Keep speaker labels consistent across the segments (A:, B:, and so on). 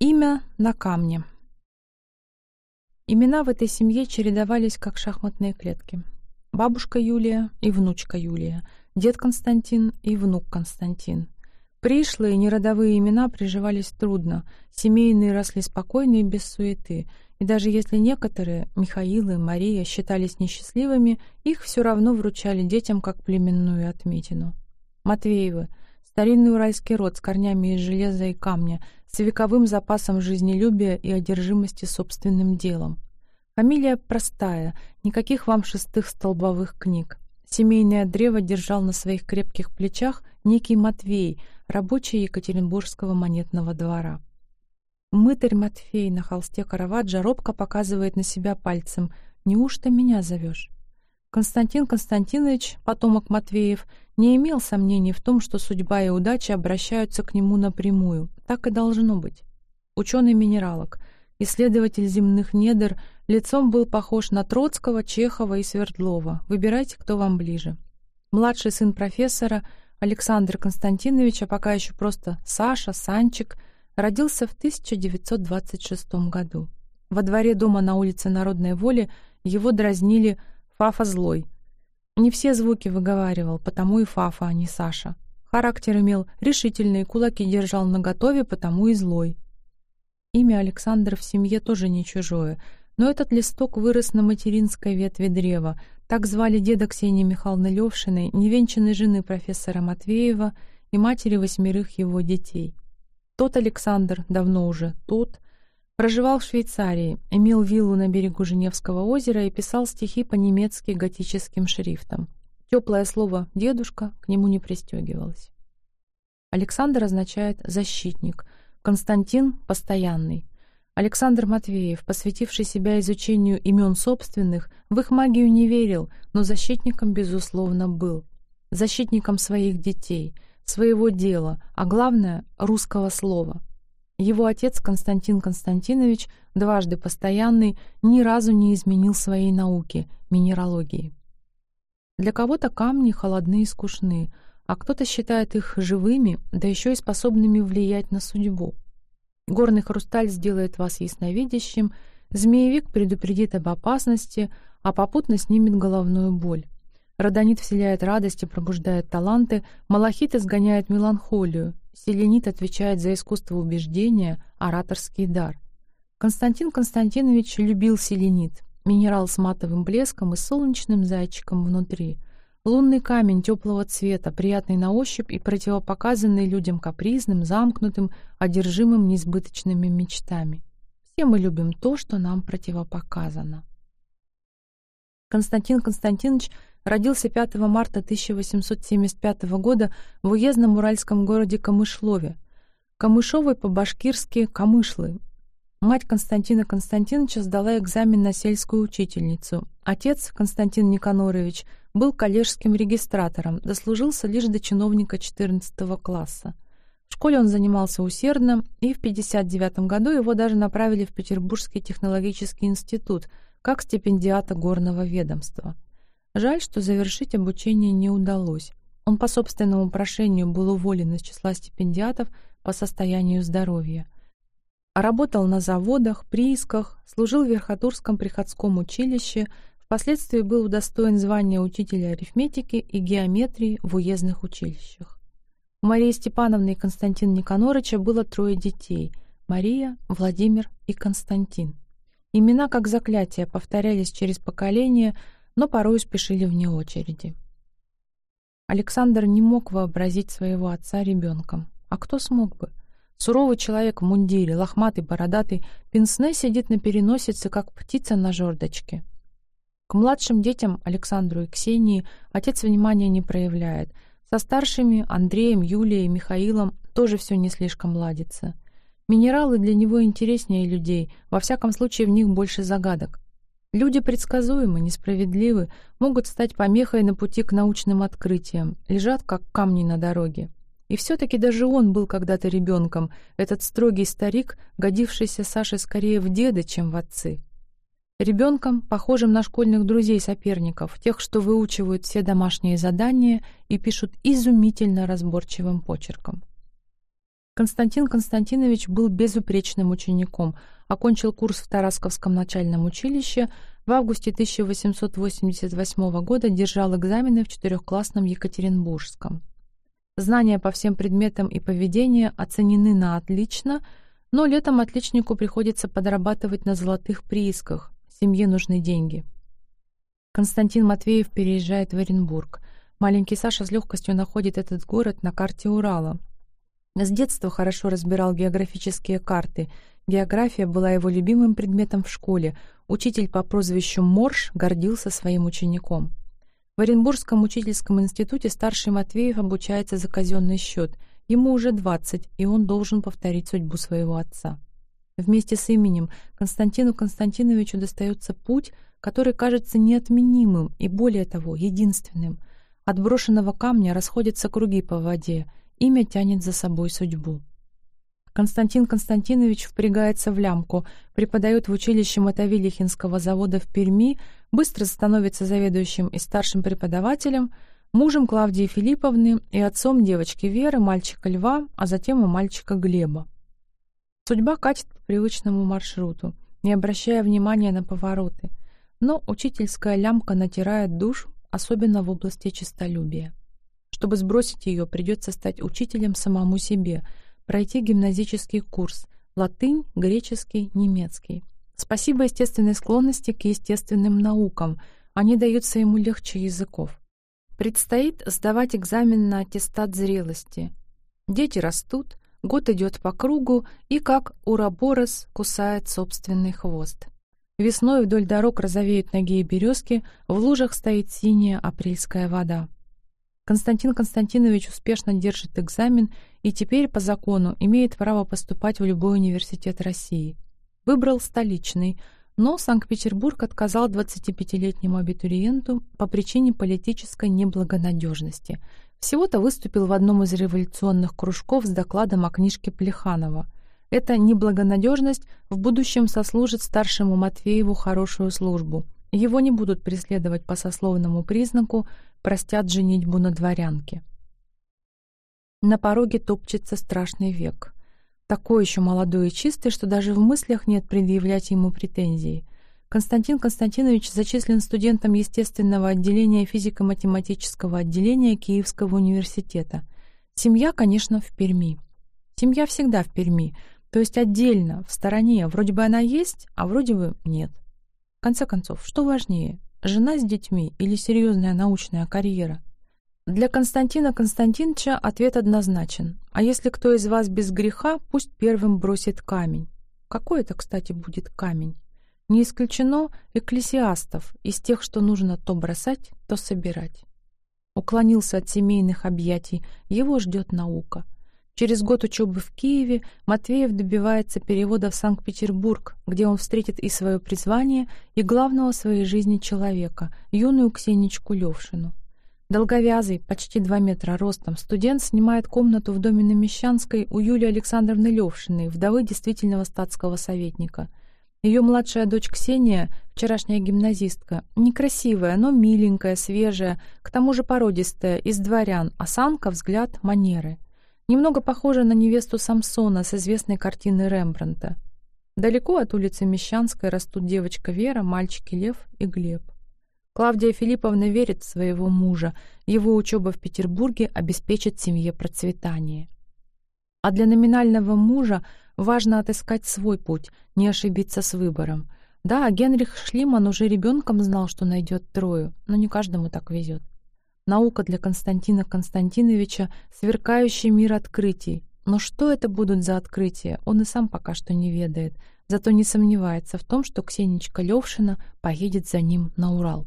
A: Имя на камне. Имена в этой семье чередовались, как шахматные клетки. Бабушка Юлия и внучка Юлия, дед Константин и внук Константин. Пришлые неродовые имена приживались трудно, семейные росли спокойно и без суеты, и даже если некоторые, Михаил и Мария, считались несчастливыми, их все равно вручали детям как племенную отметину. Матвеевы — Старинный уральский род с корнями из железа и камня, с вековым запасом жизнелюбия и одержимости собственным делом. Фамилия простая, никаких вам шестых столбовых книг. Семейное древо держал на своих крепких плечах некий Матвей, рабочий Екатеринбургского монетного двора. Мытарь Матфей на холсте Караваджа робко показывает на себя пальцем. «Неужто меня зовешь?» Константин Константинович, потомок Матвеев, не имел сомнений в том, что судьба и удача обращаются к нему напрямую. Так и должно быть. Ученый-минералог, исследователь земных недр, лицом был похож на Троцкого, Чехова и Свердлова. Выбирайте, кто вам ближе. Младший сын профессора Александр Константинович, а пока еще просто Саша, Санчик, родился в 1926 году. Во дворе дома на улице Народной воли его дразнили Фафа злой. Не все звуки выговаривал, потому и Фафа, а не Саша. Характер имел решительный, кулаки держал наготове, потому и злой. Имя Александра в семье тоже не чужое, но этот листок вырос на материнской ветви древа. Так звали деда Ксении Михайловны Левшиной, невенчанной жены профессора Матвеева и матери восьмерых его детей. Тот Александр, давно уже тот, Проживал в Швейцарии, имел виллу на берегу Женевского озера и писал стихи по-немецки готическим шрифтом. Теплое слово «дедушка» к нему не пристегивалось. Александр означает «защитник», Константин — «постоянный». Александр Матвеев, посвятивший себя изучению имен собственных, в их магию не верил, но защитником, безусловно, был. Защитником своих детей, своего дела, а главное — русского слова — его отец Константин Константинович, дважды постоянный, ни разу не изменил своей науки — минералогии. Для кого-то камни холодны и скучны, а кто-то считает их живыми, да еще и способными влиять на судьбу. Горный хрусталь сделает вас ясновидящим, змеевик предупредит об опасности, а попутно снимет головную боль. Родонит вселяет радость и пробуждает таланты, малахит изгоняет меланхолию, селенит отвечает за искусство убеждения, ораторский дар. Константин Константинович любил селенит, минерал с матовым блеском и солнечным зайчиком внутри. Лунный камень теплого цвета, приятный на ощупь и противопоказанный людям капризным, замкнутым, одержимым несбыточными мечтами. Все мы любим то, что нам противопоказано. Константин Константинович родился 5 марта 1875 года в уездном уральском городе Камышлове. Камышовой по-башкирски «камышлы». Мать Константина Константиновича сдала экзамен на сельскую учительницу. Отец, Константин Никанорович, был коллежским регистратором, дослужился лишь до чиновника 14 класса. В школе он занимался усердно, и в 1959 году его даже направили в Петербургский технологический институт как стипендиата горного ведомства. Жаль, что завершить обучение не удалось. Он по собственному прошению был уволен из числа стипендиатов по состоянию здоровья. Работал на заводах, приисках, служил в Верхотурском приходском училище, впоследствии был удостоен звания учителя арифметики и геометрии в уездных училищах. У Марии Степановны и Константина Никанорыча было трое детей — Мария, Владимир и Константин. Имена, как заклятие, повторялись через поколения — но порой спешили вне очереди. Александр не мог вообразить своего отца ребенком. А кто смог бы? Суровый человек в мундире, лохматый, бородатый, пенсне сидит на переносице, как птица на жердочке. К младшим детям, Александру и Ксении, отец внимания не проявляет. Со старшими, Андреем, Юлией, Михаилом, тоже все не слишком ладится. Минералы для него интереснее людей, во всяком случае в них больше загадок. Люди предсказуемы, несправедливы, могут стать помехой на пути к научным открытиям, лежат как камни на дороге. И все-таки даже он был когда-то ребенком, этот строгий старик, годившийся Саше скорее в деда, чем в отцы. Ребенком, похожим на школьных друзей-соперников, тех, что выучивают все домашние задания и пишут изумительно разборчивым почерком. Константин Константинович был безупречным учеником, окончил курс в Тарасковском начальном училище, в августе 1888 года держал экзамены в четырехклассном Екатеринбургском. Знания по всем предметам и поведение оценены на отлично, но летом отличнику приходится подрабатывать на золотых приисках, семье нужны деньги. Константин Матвеев переезжает в Оренбург. Маленький Саша с легкостью находит этот город на карте Урала. С детства хорошо разбирал географические карты. География была его любимым предметом в школе. Учитель по прозвищу Морж гордился своим учеником. В Оренбургском учительском институте старший Матвеев обучается за казенный счет. Ему уже 20, и он должен повторить судьбу своего отца. Вместе с именем Константину Константиновичу достается путь, который кажется неотменимым и, более того, единственным. От брошенного камня расходятся круги по воде, Имя тянет за собой судьбу. Константин Константинович впрягается в лямку, преподает в училище Мотовилихинского завода в Перми, быстро становится заведующим и старшим преподавателем, мужем Клавдии Филипповны и отцом девочки Веры, мальчика Льва, а затем и мальчика Глеба. Судьба катит по привычному маршруту, не обращая внимания на повороты, но учительская лямка натирает душу, особенно в области честолюбия. Чтобы сбросить ее, придется стать учителем самому себе, пройти гимназический курс — латынь, греческий, немецкий. Спасибо естественной склонности к естественным наукам, они даются ему легче языков. Предстоит сдавать экзамен на аттестат зрелости. Дети растут, год идет по кругу, и как ураборос кусает собственный хвост. Весной вдоль дорог розовеют ноги и березки, в лужах стоит синяя апрельская вода. Константин Константинович успешно держит экзамен и теперь по закону имеет право поступать в любой университет России. Выбрал столичный, но Санкт-Петербург отказал 25-летнему абитуриенту по причине политической неблагонадежности. Всего-то выступил в одном из революционных кружков с докладом о книжке Плеханова. Эта неблагонадежность в будущем сослужит старшему Матвееву хорошую службу. Его не будут преследовать по сословному признаку, простят женитьбу на дворянке. На пороге топчется страшный век. Такой еще молодой и чистый, что даже в мыслях нет предъявлять ему претензии. Константин Константинович зачислен студентом естественного отделения физико-математического отделения Киевского университета. Семья, конечно, в Перми. Семья всегда в Перми, то есть отдельно, в стороне. Вроде бы она есть, а вроде бы нет. В конце концов, что важнее, Жена с детьми или серьезная научная карьера? Для Константина Константиновича ответ однозначен. А если кто из вас без греха, пусть первым бросит камень. Какой это, кстати, будет камень? Не исключено экклесиастов, из тех, что нужно то бросать, то собирать. Уклонился от семейных объятий, его ждет наука — Через год учебы в Киеве Матвеев добивается перевода в Санкт-Петербург, где он встретит и свое призвание, и главного в своей жизни человека, юную Ксеничку Левшину. Долговязый, почти два метра ростом, студент снимает комнату в доме на Мещанской у Юлии Александровны Левшиной, вдовы действительного статского советника. Ее младшая дочь Ксения, вчерашняя гимназистка, некрасивая, но миленькая, свежая, к тому же породистая, из дворян, осанка, взгляд, манеры — Немного похожа на невесту Самсона с известной картины Рембрандта. Далеко от улицы Мещанской растут девочка Вера, мальчики Лев и Глеб. Клавдия Филипповна верит в своего мужа, его учеба в Петербурге обеспечит семье процветание. А для номинального мужа важно отыскать свой путь, не ошибиться с выбором. Да, Генрих Шлиман уже ребенком знал, что найдет Трою, но не каждому так везет. Наука для Константина Константиновича — сверкающий мир открытий. Но что это будут за открытия, он и сам пока что не ведает, зато не сомневается в том, что Ксенечка Левшина поедет за ним на Урал.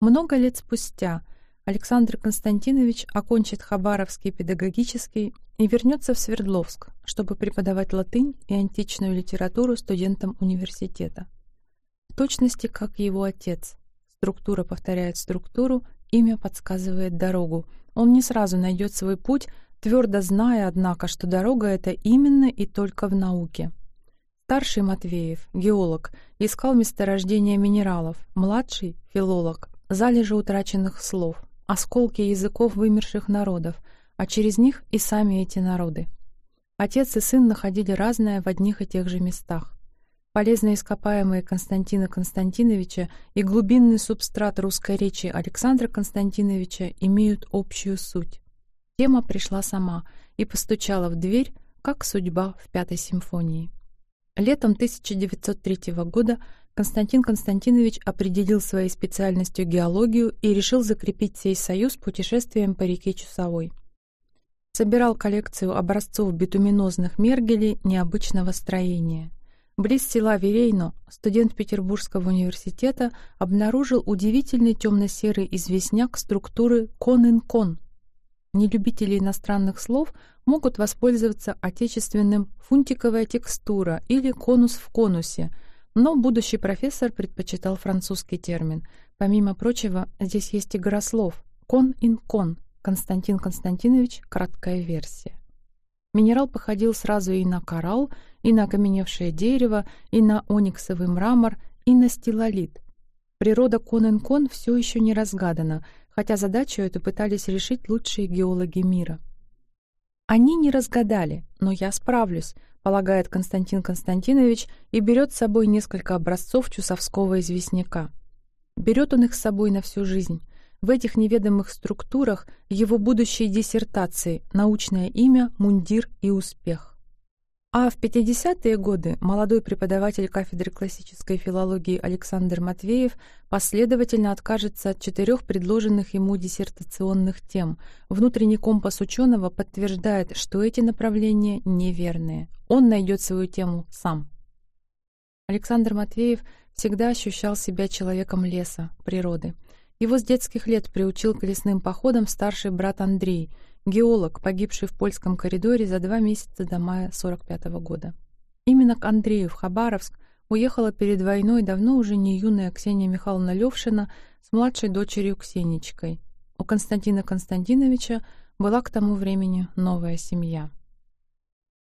A: Много лет спустя Александр Константинович окончит Хабаровский педагогический и вернется в Свердловск, чтобы преподавать латынь и античную литературу студентам университета. В точности, как его отец — Структура повторяет структуру, имя подсказывает дорогу. Он не сразу найдет свой путь, твердо зная, однако, что дорога эта именно и только в науке. Старший Матвеев, геолог, искал месторождения минералов, младший — филолог, залежи утраченных слов, осколки языков вымерших народов, а через них и сами эти народы. Отец и сын находили разное в одних и тех же местах. Полезные ископаемые Константина Константиновича и глубинный субстрат русской речи Александра Константиновича имеют общую суть. Тема пришла сама и постучала в дверь, как судьба в Пятой симфонии. Летом 1903 года Константин Константинович определил своей специальностью геологию и решил закрепить сей союз путешествием по реке Чусовой. Собирал коллекцию образцов битуминозных мергелей необычного строения. Близ села Верейно студент Петербургского университета обнаружил удивительный темно-серый известняк структуры кон-ин-кон. Нелюбители иностранных слов могут воспользоваться отечественным «фунтиковая текстура» или «конус в конусе», но будущий профессор предпочитал французский термин. Помимо прочего, здесь есть игра слов «кон-ин-кон», Константин Константинович, краткая версия. Минерал походил сразу и на коралл, и на окаменевшее дерево, и на ониксовый мрамор, и на стилолит. Природа Конен-Кон все еще не разгадана, хотя задачу эту пытались решить лучшие геологи мира. Они не разгадали, но я справлюсь, полагает Константин Константинович и берет с собой несколько образцов чусовского известняка. Берет он их с собой на всю жизнь. В этих неведомых структурах его будущие диссертации, научное имя, мундир и успех. А в 50-е годы молодой преподаватель кафедры классической филологии Александр Матвеев последовательно откажется от четырех предложенных ему диссертационных тем. Внутренний компас ученого подтверждает, что эти направления неверные. Он найдет свою тему сам. Александр Матвеев всегда ощущал себя человеком леса, природы. Его с детских лет приучил к лесным походам старший брат Андрей – геолог, погибший в польском коридоре за два месяца до мая 45 -го года. Именно к Андрею в Хабаровск уехала перед войной давно уже не юная Ксения Михайловна Левшина с младшей дочерью Ксеничкой. У Константина Константиновича была к тому времени новая семья.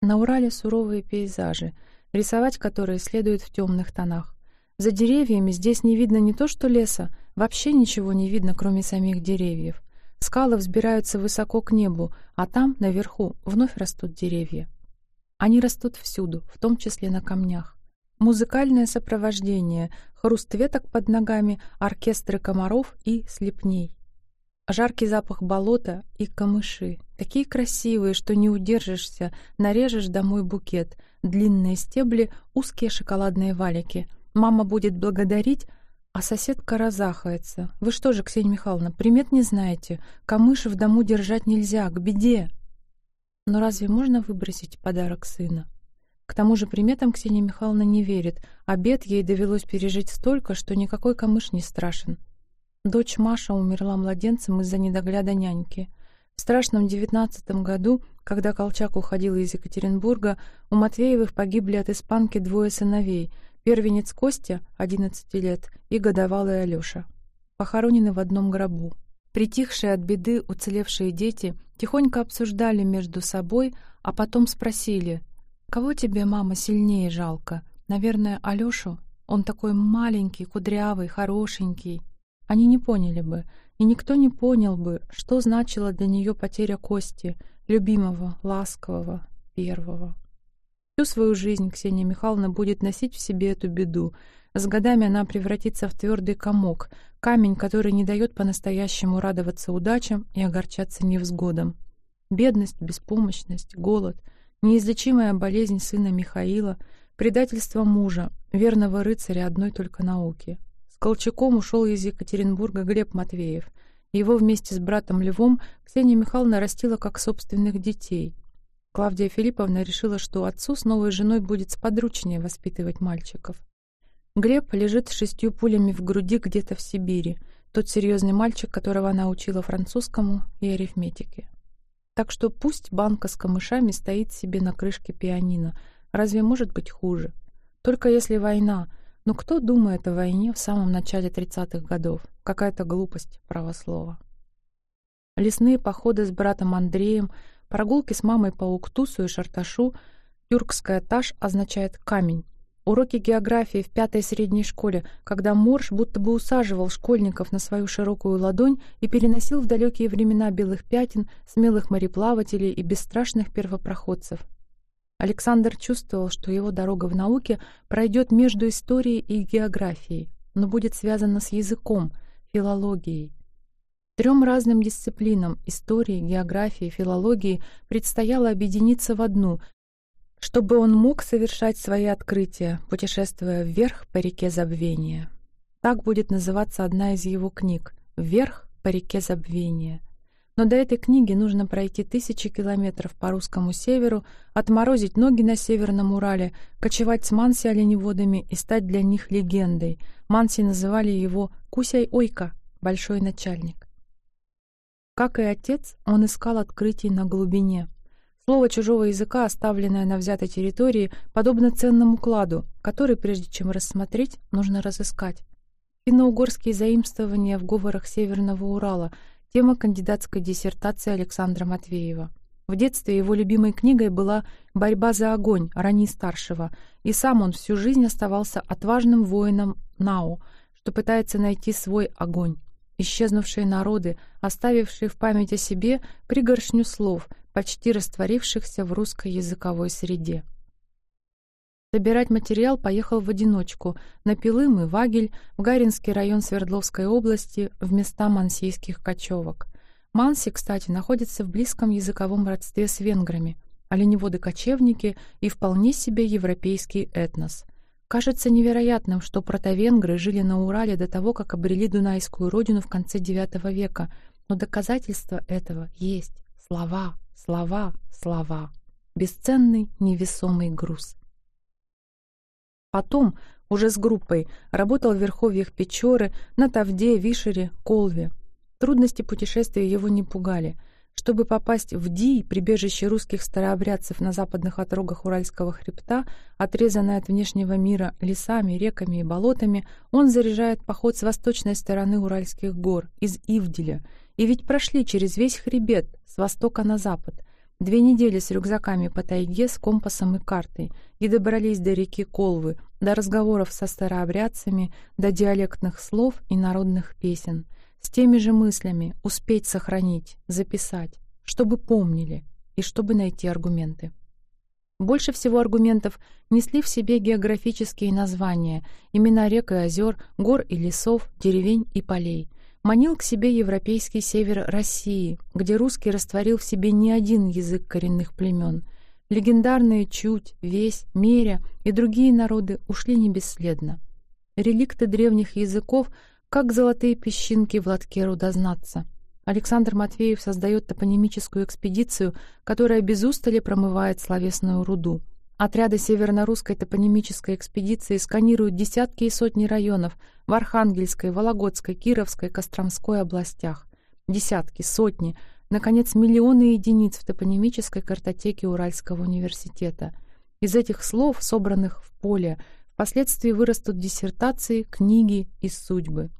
A: На Урале суровые пейзажи, рисовать которые следует в темных тонах. За деревьями здесь не видно не то что леса, вообще ничего не видно, кроме самих деревьев. Скалы взбираются высоко к небу, а там, наверху, вновь растут деревья. Они растут всюду, в том числе на камнях. Музыкальное сопровождение, хруст веток под ногами, оркестры комаров и слепней. Жаркий запах болота и камыши. Такие красивые, что не удержишься, нарежешь домой букет. Длинные стебли, узкие шоколадные валики. Мама будет благодарить, а соседка разахается. «Вы что же, Ксения Михайловна, примет не знаете? Камыши в дому держать нельзя, к беде!» Но разве можно выбросить подарок сына? К тому же приметам Ксения Михайловна не верит, а бед ей довелось пережить столько, что никакой камыш не страшен. Дочь Маша умерла младенцем из-за недогляда няньки. В страшном девятнадцатом году, когда Колчак уходил из Екатеринбурга, у Матвеевых погибли от испанки двое сыновей — Первенец Костя, 11 лет, и годовалый Алёша. Похоронены в одном гробу. Притихшие от беды уцелевшие дети тихонько обсуждали между собой, а потом спросили, «Кого тебе, мама, сильнее жалко? Наверное, Алёшу? Он такой маленький, кудрявый, хорошенький». Они не поняли бы, и никто не понял бы, что значила для нее потеря Кости, любимого, ласкового, первого. Всю свою жизнь Ксения Михайловна будет носить в себе эту беду. С годами она превратится в твердый комок, камень, который не дает по-настоящему радоваться удачам и огорчаться невзгодам. Бедность, беспомощность, голод, неизлечимая болезнь сына Михаила, предательство мужа, верного рыцаря одной только науки. С Колчаком ушел из Екатеринбурга Глеб Матвеев. Его вместе с братом Львом Ксения Михайловна растила как собственных детей — Клавдия Филипповна решила, что отцу с новой женой будет сподручнее воспитывать мальчиков. Глеб лежит с шестью пулями в груди где-то в Сибири, тот серьезный мальчик, которого она учила французскому и арифметике. Так что пусть банка с камышами стоит себе на крышке пианино. Разве может быть хуже? Только если война. Но кто думает о войне в самом начале 30-х годов? Какая-то глупость, правослова. Лесные походы с братом Андреем — Прогулки с мамой по Уктусу и Шарташу, тюркская таш означает «камень». Уроки географии в пятой средней школе, когда Морж будто бы усаживал школьников на свою широкую ладонь и переносил в далекие времена белых пятен, смелых мореплавателей и бесстрашных первопроходцев. Александр чувствовал, что его дорога в науке пройдет между историей и географией, но будет связана с языком, филологией. Трем разным дисциплинам — истории, географии, филологии — предстояло объединиться в одну, чтобы он мог совершать свои открытия, путешествуя вверх по реке забвения. Так будет называться одна из его книг «Вверх по реке забвения». Но до этой книги нужно пройти тысячи километров по русскому северу, отморозить ноги на Северном Урале, кочевать с Манси оленеводами и стать для них легендой. Манси называли его «Кусяй-ойка» — большой начальник. Как и отец, он искал открытий на глубине. Слово чужого языка, оставленное на взятой территории, подобно ценному кладу, который, прежде чем рассмотреть, нужно разыскать. Финно-угорские заимствования в говорах Северного Урала — тема кандидатской диссертации Александра Матвеева. В детстве его любимой книгой была «Борьба за огонь» Рани-старшего, и сам он всю жизнь оставался отважным воином Нао, что пытается найти свой огонь исчезнувшие народы, оставившие в память о себе пригоршню слов, почти растворившихся в русской языковой среде. Собирать материал поехал в одиночку, на Пилым и Вагель, в Гаринский район Свердловской области, в места мансийских кочевок. Манси, кстати, находится в близком языковом родстве с венграми, оленеводы-кочевники и вполне себе европейский этнос — Кажется невероятным, что протовенгры жили на Урале до того, как обрели Дунайскую родину в конце IX века, но доказательства этого есть. Слова, слова, слова. Бесценный невесомый груз. Потом, уже с группой, работал в верховьях Печоры, на Тавде, Вишере, Колве. Трудности путешествия его не пугали — чтобы попасть в Ди, прибежище русских старообрядцев на западных отрогах Уральского хребта, отрезанное от внешнего мира лесами, реками и болотами, он заряжает поход с восточной стороны Уральских гор, из Ивделя. И ведь прошли через весь хребет, с востока на запад. Две недели с рюкзаками по тайге, с компасом и картой, и добрались до реки Колвы, до разговоров со старообрядцами, до диалектных слов и народных песен — с теми же мыслями успеть сохранить, записать, чтобы помнили и чтобы найти аргументы. Больше всего аргументов несли в себе географические названия, имена рек и озер, гор и лесов, деревень и полей. Манил к себе европейский север России, где русский растворил в себе не один язык коренных племен. Легендарные Чуть, Весь, Меря и другие народы ушли не бесследно. Реликты древних языков — как золотые песчинки в лотке рудознаться. Александр Матвеев создает топонимическую экспедицию, которая без устали промывает словесную руду. Отряды северно-русской топонимической экспедиции сканируют десятки и сотни районов в Архангельской, Вологодской, Кировской, Костромской областях. Десятки, сотни, наконец, миллионы единиц в топонимической картотеке Уральского университета. Из этих слов, собранных в поле, впоследствии вырастут диссертации, книги и судьбы.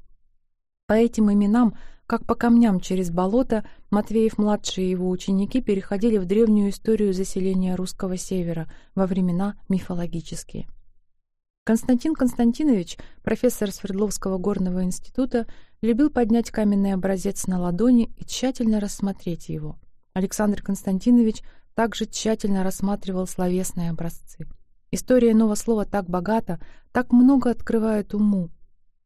A: По этим именам, как по камням через болото, Матвеев-младший и его ученики переходили в древнюю историю заселения русского севера во времена мифологические. Константин Константинович, профессор Свердловского горного института, любил поднять каменный образец на ладони и тщательно рассмотреть его. Александр Константинович также тщательно рассматривал словесные образцы. История нового слова так богата, так много открывает уму,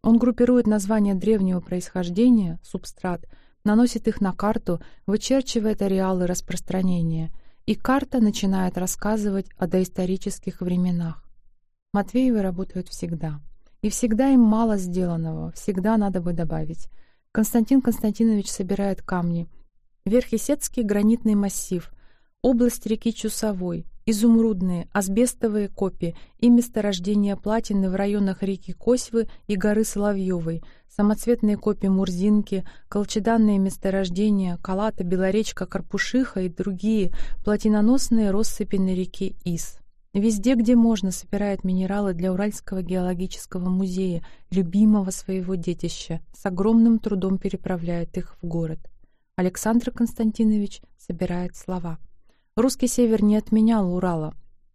A: он группирует названия древнего происхождения, субстрат, наносит их на карту, вычерчивает ареалы распространения, и карта начинает рассказывать о доисторических временах. Матвеевы работают всегда. И всегда им мало сделанного, всегда надо бы добавить. Константин Константинович собирает камни. Верхесецкий гранитный массив, область реки Чусовой, изумрудные, асбестовые копи и месторождения платины в районах реки Косьвы и горы Соловьевой, самоцветные копи Мурзинки, колчеданные месторождения Калата, Белоречка, Карпушиха и другие платиноносные россыпи на реке Ис. Везде, где можно, собирает минералы для Уральского геологического музея, любимого своего детища, с огромным трудом переправляет их в город. Александр Константинович собирает слова. Русский север не отменял Урала.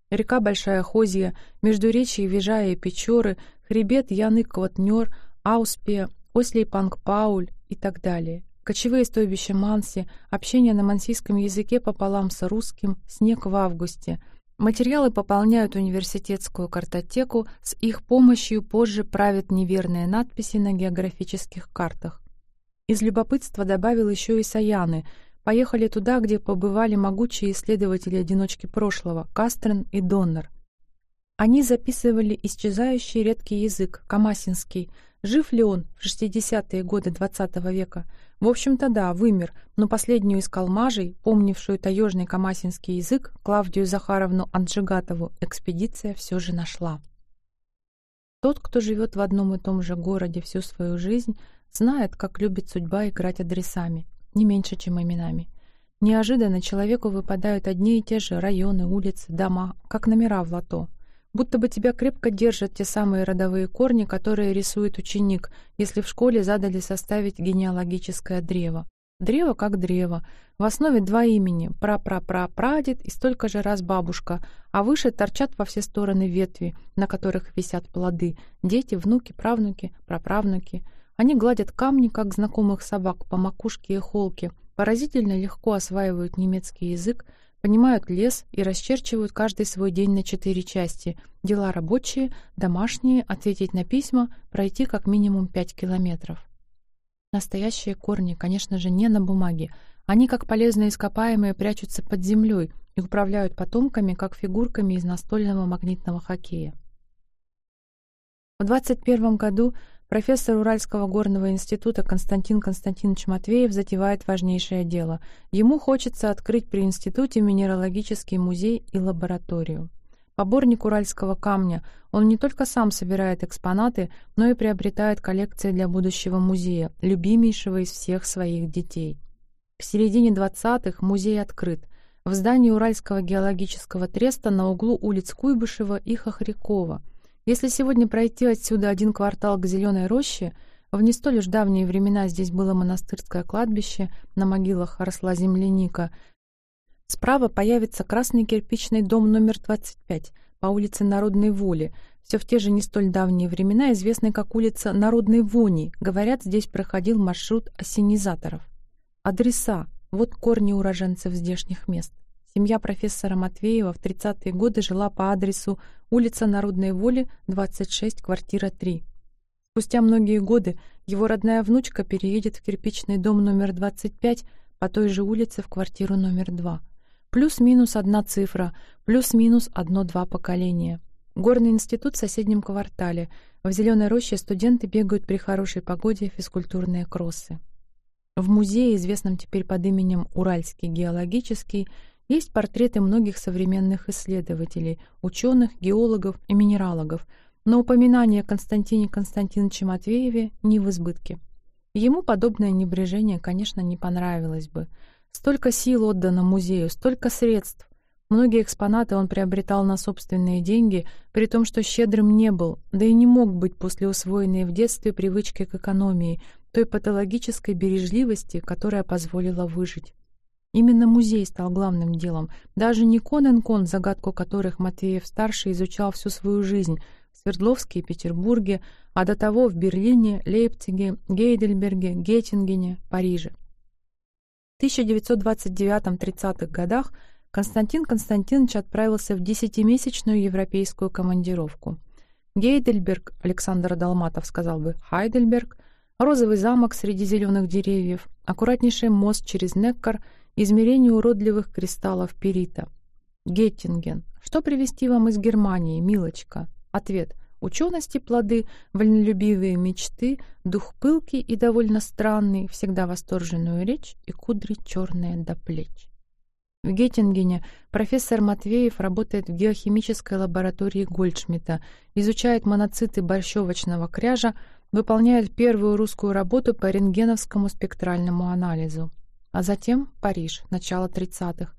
A: река Большая Хозья, Междуречье Вижая и Печоры, хребет Яны Кватнер, Ауспия, Ослей Панк Пауль и так далее. Кочевые стойбища Манси, общение на мансийском языке пополам с русским, снег в августе. Материалы пополняют университетскую картотеку, с их помощью позже правят неверные надписи на географических картах. Из любопытства добавил еще и Саяны. Поехали туда, где побывали могучие исследователи-одиночки прошлого — Кастрен и Доннер. Они записывали исчезающий редкий язык, камасинский. Жив ли он в 60-е годы XX -го века? В общем-то, да, вымер, но последнюю из калмажей, помнившую таежный камасинский язык, Клавдию Захаровну Анджигатову, экспедиция все же нашла. Тот, кто живет в одном и том же городе всю свою жизнь, знает, как любит судьба играть адресами, не меньше, чем именами. Неожиданно человеку выпадают одни и те же районы, улицы, дома, как номера в лото. Будто бы тебя крепко держат те самые родовые корни, которые рисует ученик, если в школе задали составить генеалогическое древо. Древо как древо. В основе два имени – пра-пра-пра-прадед и столько же раз бабушка, а выше торчат во все стороны ветви, на которых висят плоды – дети, внуки, правнуки, праправнуки. Они гладят камни, как знакомых собак, по макушке и холке, поразительно легко осваивают немецкий язык, понимают лес и расчерчивают каждый свой день на четыре части. Дела рабочие, домашние, ответить на письма, пройти как минимум пять километров. Настоящие корни, конечно же, не на бумаге. Они, как полезные ископаемые, прячутся под землей и управляют потомками, как фигурками из настольного магнитного хоккея. В 21 году Профессор Уральского горного института Константин Константинович Матвеев затевает важнейшее дело. Ему хочется открыть при институте минералогический музей и лабораторию. Поборник уральского камня, он не только сам собирает экспонаты, но и приобретает коллекции для будущего музея, любимейшего из всех своих детей. В середине 20-х музей открыт. В здании Уральского геологического треста на углу улиц Куйбышева и Хохрякова – если сегодня пройти отсюда один квартал к Зеленой роще, в не столь уж давние времена здесь было монастырское кладбище, на могилах росла земляника. Справа появится красный кирпичный дом номер 25 по улице Народной Воли, все в те же не столь давние времена, известный как улица Народной Вони. Говорят, здесь проходил маршрут осенизаторов. Адреса — вот корни уроженцев здешних мест. Семья профессора Матвеева в 30-е годы жила по адресу улица Народной Воли, 26, квартира 3. Спустя многие годы его родная внучка переедет в кирпичный дом номер 25 по той же улице в квартиру номер 2. Плюс-минус одна цифра, плюс-минус одно-два поколения. Горный институт в соседнем квартале. В Зеленой роще студенты бегают при хорошей погоде физкультурные кроссы. В музее, известном теперь под именем Уральский геологический, есть портреты многих современных исследователей, ученых, геологов и минералогов, но упоминание о Константине Константиновиче Матвееве не в избытке. Ему подобное небрежение, конечно, не понравилось бы. Столько сил отдано музею, столько средств. Многие экспонаты он приобретал на собственные деньги, при том, что щедрым не был, да и не мог быть после усвоенной в детстве привычки к экономии, той патологической бережливости, которая позволила выжить. Именно музей стал главным делом. Даже не Конен-Кон, загадку которых Матвеев-старший изучал всю свою жизнь в Свердловске и Петербурге, а до того в Берлине, Лейпциге, Гейдельберге, Геттингене, Париже. В 1929-30-х годах Константин Константинович отправился в десятимесячную европейскую командировку. Гейдельберг, Александр Долматов сказал бы Хайдельберг, розовый замок среди зеленых деревьев, аккуратнейший мост через Неккар — Измерение уродливых кристаллов перита. Геттинген. Что привезти вам из Германии, милочка? Ответ. Учености плоды, вольнолюбивые мечты, дух пылкий и довольно странный, всегда восторженную речь и кудри черные до плеч. В Геттингене профессор Матвеев работает в геохимической лаборатории Гольдшмидта, изучает моноциты борщевочного кряжа, выполняет первую русскую работу по рентгеновскому спектральному анализу. А затем Париж, начало 30-х.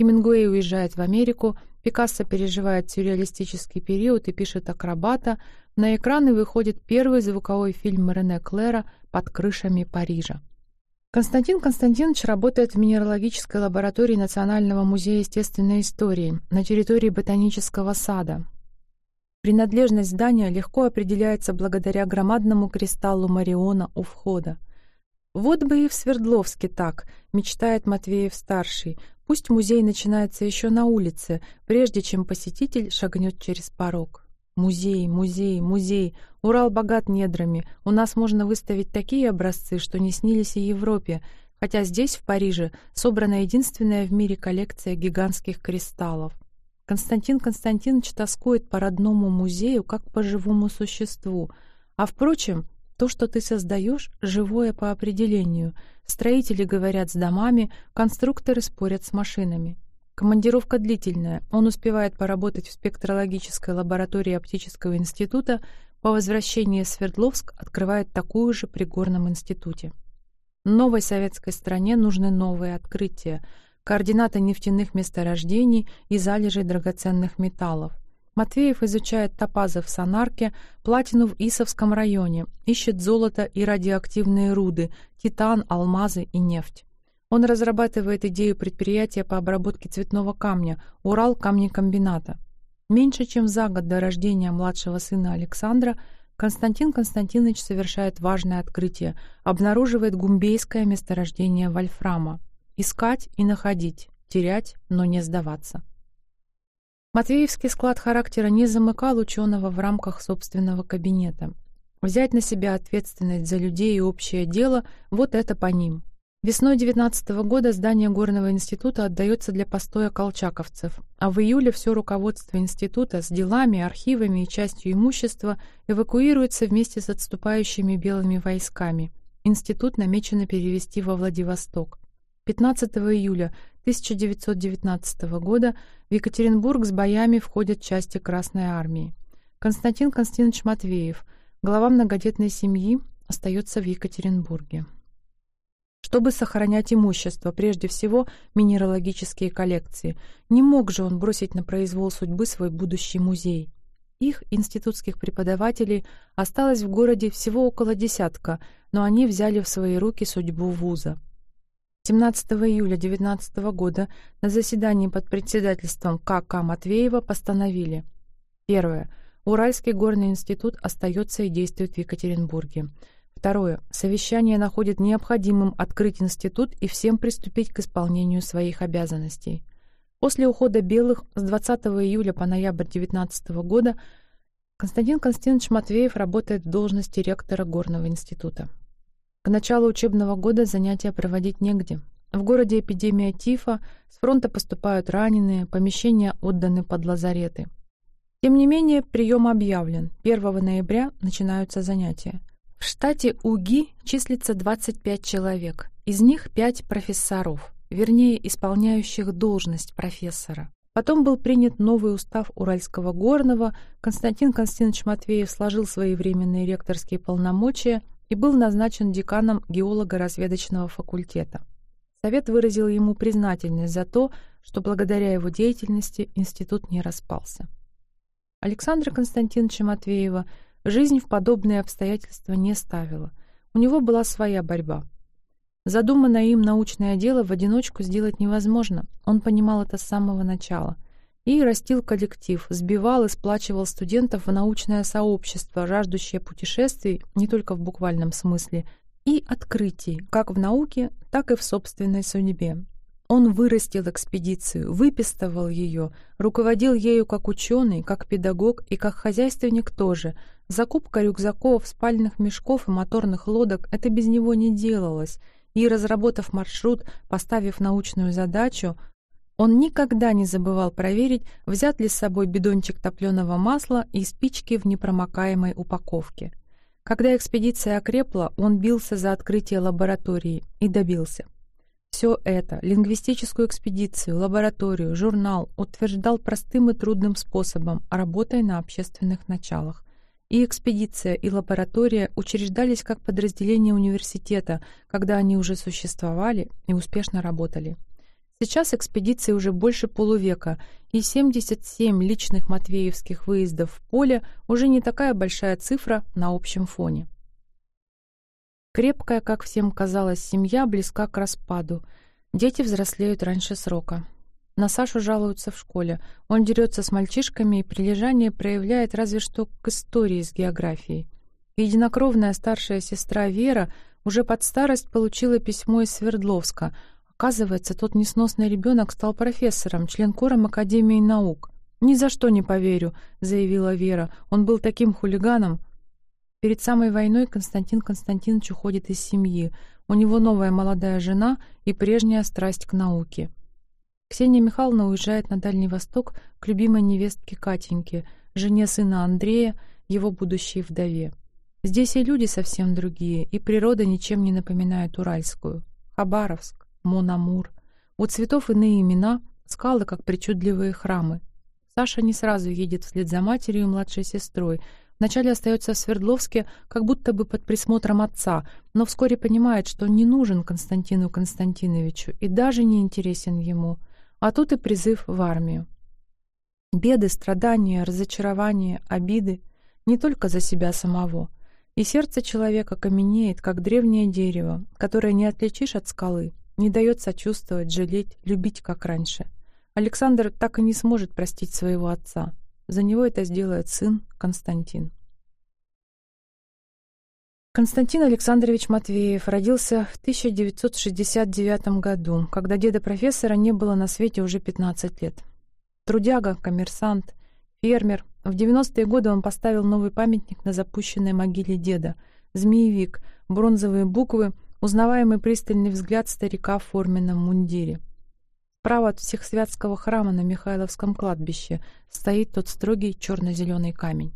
A: Хемингуэй уезжает в Америку, Пикассо переживает сюрреалистический период и пишет «Акробата», на экраны выходит первый звуковой фильм Рене Клера «Под крышами Парижа». Константин Константинович работает в минералогической лаборатории Национального музея естественной истории на территории ботанического сада. Принадлежность здания легко определяется благодаря громадному кристаллу Мариона у входа. Вот бы и в Свердловске так, мечтает Матвеев-старший. Пусть музей начинается еще на улице, прежде чем посетитель шагнет через порог. Музей, музей, музей. Урал богат недрами. У нас можно выставить такие образцы, что не снились и Европе, хотя здесь, в Париже, собрана единственная в мире коллекция гигантских кристаллов. Константин Константинович тоскует по родному музею, как по живому существу. А, впрочем, то, что ты создаешь, живое по определению. Строители говорят с домами, конструкторы спорят с машинами. Командировка длительная. Он успевает поработать в спектрологической лаборатории оптического института, по возвращении в Свердловск открывает такую же при Горном институте. Новой советской стране нужны новые открытия, координаты нефтяных месторождений и залежей драгоценных металлов. Матвеев изучает топазы в Санарке, платину в Исовском районе, ищет золото и радиоактивные руды, титан, алмазы и нефть. Он разрабатывает идею предприятия по обработке цветного камня «Урал камнекомбината». Меньше чем за год до рождения младшего сына Александра Константин Константинович совершает важное открытие, обнаруживает гумбейское месторождение вольфрама. Искать и находить, терять, но не сдаваться. Матвеевский склад характера не замыкал ученого в рамках собственного кабинета. Взять на себя ответственность за людей и общее дело – вот это по ним. Весной 19 года здание Горного института отдается для постоя колчаковцев, а в июле все руководство института с делами, архивами и частью имущества эвакуируется вместе с отступающими белыми войсками. Институт намечено перевести во Владивосток. 15 июля 1919 года в Екатеринбург с боями входят части Красной армии. Константин Константинович Матвеев, глава многодетной семьи, остается в Екатеринбурге чтобы сохранять имущество, прежде всего минералогические коллекции. Не мог же он бросить на произвол судьбы свой будущий музей. Их, институтских преподавателей, осталось в городе всего около десятка, но они взяли в свои руки судьбу вуза. 17 июля 19 года на заседании под председательством К.К. Матвеева постановили. Первое. Уральский горный институт остается и действует в Екатеринбурге. Второе. Совещание находит необходимым открыть институт и всем приступить к исполнению своих обязанностей. После ухода белых с 20 июля по ноябрь 19 года Константин Константинович Матвеев работает в должности ректора Горного института. К началу учебного года занятия проводить негде. В городе эпидемия тифа, с фронта поступают раненые, помещения отданы под лазареты. Тем не менее, прием объявлен. 1 ноября начинаются занятия. В штате УГИ числится 25 человек, из них 5 профессоров, вернее, исполняющих должность профессора. Потом был принят новый устав Уральского горного, Константин Константинович Матвеев сложил свои временные ректорские полномочия и был назначен деканом геолого-разведочного факультета. Совет выразил ему признательность за то, что благодаря его деятельности институт не распался. Александра Константиновича Матвеева – Жизнь в подобные обстоятельства не ставила. У него была своя борьба. Задуманное им научное дело в одиночку сделать невозможно. Он понимал это с самого начала. И растил коллектив, сбивал и сплачивал студентов в научное сообщество, жаждущее путешествий не только в буквальном смысле, и открытий, как в науке, так и в собственной судьбе. Он вырастил экспедицию, выпистывал ее, руководил ею как ученый, как педагог и как хозяйственник тоже. Закупка рюкзаков, спальных мешков и моторных лодок — это без него не делалось. И, разработав маршрут, поставив научную задачу, он никогда не забывал проверить, взят ли с собой бидончик топленого масла и спички в непромокаемой упаковке. Когда экспедиция окрепла, он бился за открытие лаборатории и добился — все это, лингвистическую экспедицию, лабораторию, журнал, утверждал простым и трудным способом, работая на общественных началах. И экспедиция, и лаборатория учреждались как подразделения университета, когда они уже существовали и успешно работали. Сейчас экспедиции уже больше полувека, и 77 личных матвеевских выездов в поле уже не такая большая цифра на общем фоне. Крепкая, как всем казалось, семья близка к распаду. Дети взрослеют раньше срока. На Сашу жалуются в школе. Он дерется с мальчишками и прилежание проявляет разве что к истории с географией. Единокровная старшая сестра Вера уже под старость получила письмо из Свердловска. Оказывается, тот несносный ребенок стал профессором, член-кором Академии наук. «Ни за что не поверю», — заявила Вера. «Он был таким хулиганом». Перед самой войной Константин Константинович уходит из семьи. У него новая молодая жена и прежняя страсть к науке. Ксения Михайловна уезжает на Дальний Восток к любимой невестке Катеньке, жене сына Андрея, его будущей вдове. Здесь и люди совсем другие, и природа ничем не напоминает уральскую. Хабаровск, Монамур. У цветов иные имена, скалы, как причудливые храмы. Саша не сразу едет вслед за матерью и младшей сестрой. Вначале остается в Свердловске, как будто бы под присмотром отца, но вскоре понимает, что не нужен Константину Константиновичу и даже не интересен ему. А тут и призыв в армию. Беды, страдания, разочарования, обиды не только за себя самого — и сердце человека каменеет, как древнее дерево, которое не отличишь от скалы, не дает сочувствовать, жалеть, любить, как раньше. Александр так и не сможет простить своего отца. За него это сделает сын Константин. Константин Александрович Матвеев родился в 1969 году, когда деда профессора не было на свете уже 15 лет. Трудяга, коммерсант, фермер, в 90-е годы он поставил новый памятник на запущенной могиле деда. Змеевик, бронзовые буквы, узнаваемый пристальный взгляд старика в форменном мундире. Справа от Всехсвятского храма на Михайловском кладбище стоит тот строгий черно-зеленый камень.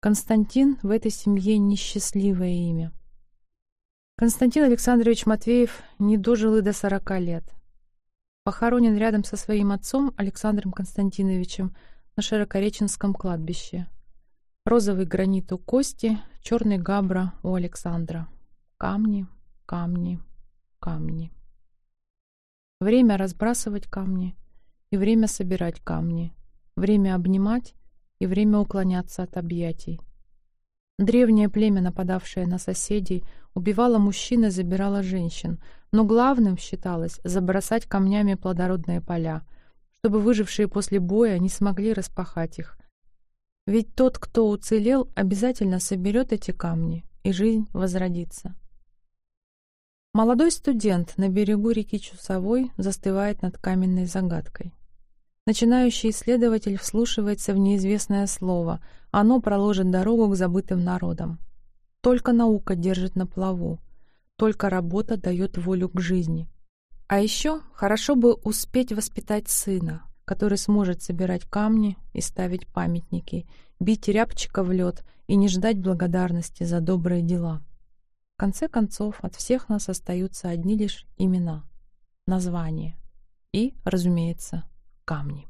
A: Константин в этой семье несчастливое имя. Константин Александрович Матвеев не дожил и до сорока лет. Похоронен рядом со своим отцом Александром Константиновичем на Широкореченском кладбище. Розовый гранит у Кости, черный габра у Александра. Камни, камни, камни. Время разбрасывать камни и время собирать камни. Время обнимать и время уклоняться от объятий. Древнее племя, нападавшее на соседей, убивало мужчин и забирало женщин, но главным считалось забросать камнями плодородные поля — чтобы выжившие после боя не смогли распахать их. Ведь тот, кто уцелел, обязательно соберет эти камни, и жизнь возродится. Молодой студент на берегу реки Чусовой застывает над каменной загадкой. Начинающий исследователь вслушивается в неизвестное слово. Оно проложит дорогу к забытым народам. Только наука держит на плаву. Только работа дает волю к жизни. А еще хорошо бы успеть воспитать сына, который сможет собирать камни и ставить памятники, бить рябчика в лед и не ждать благодарности за добрые дела. В конце концов, от всех нас остаются одни лишь имена, названия и, разумеется, камни.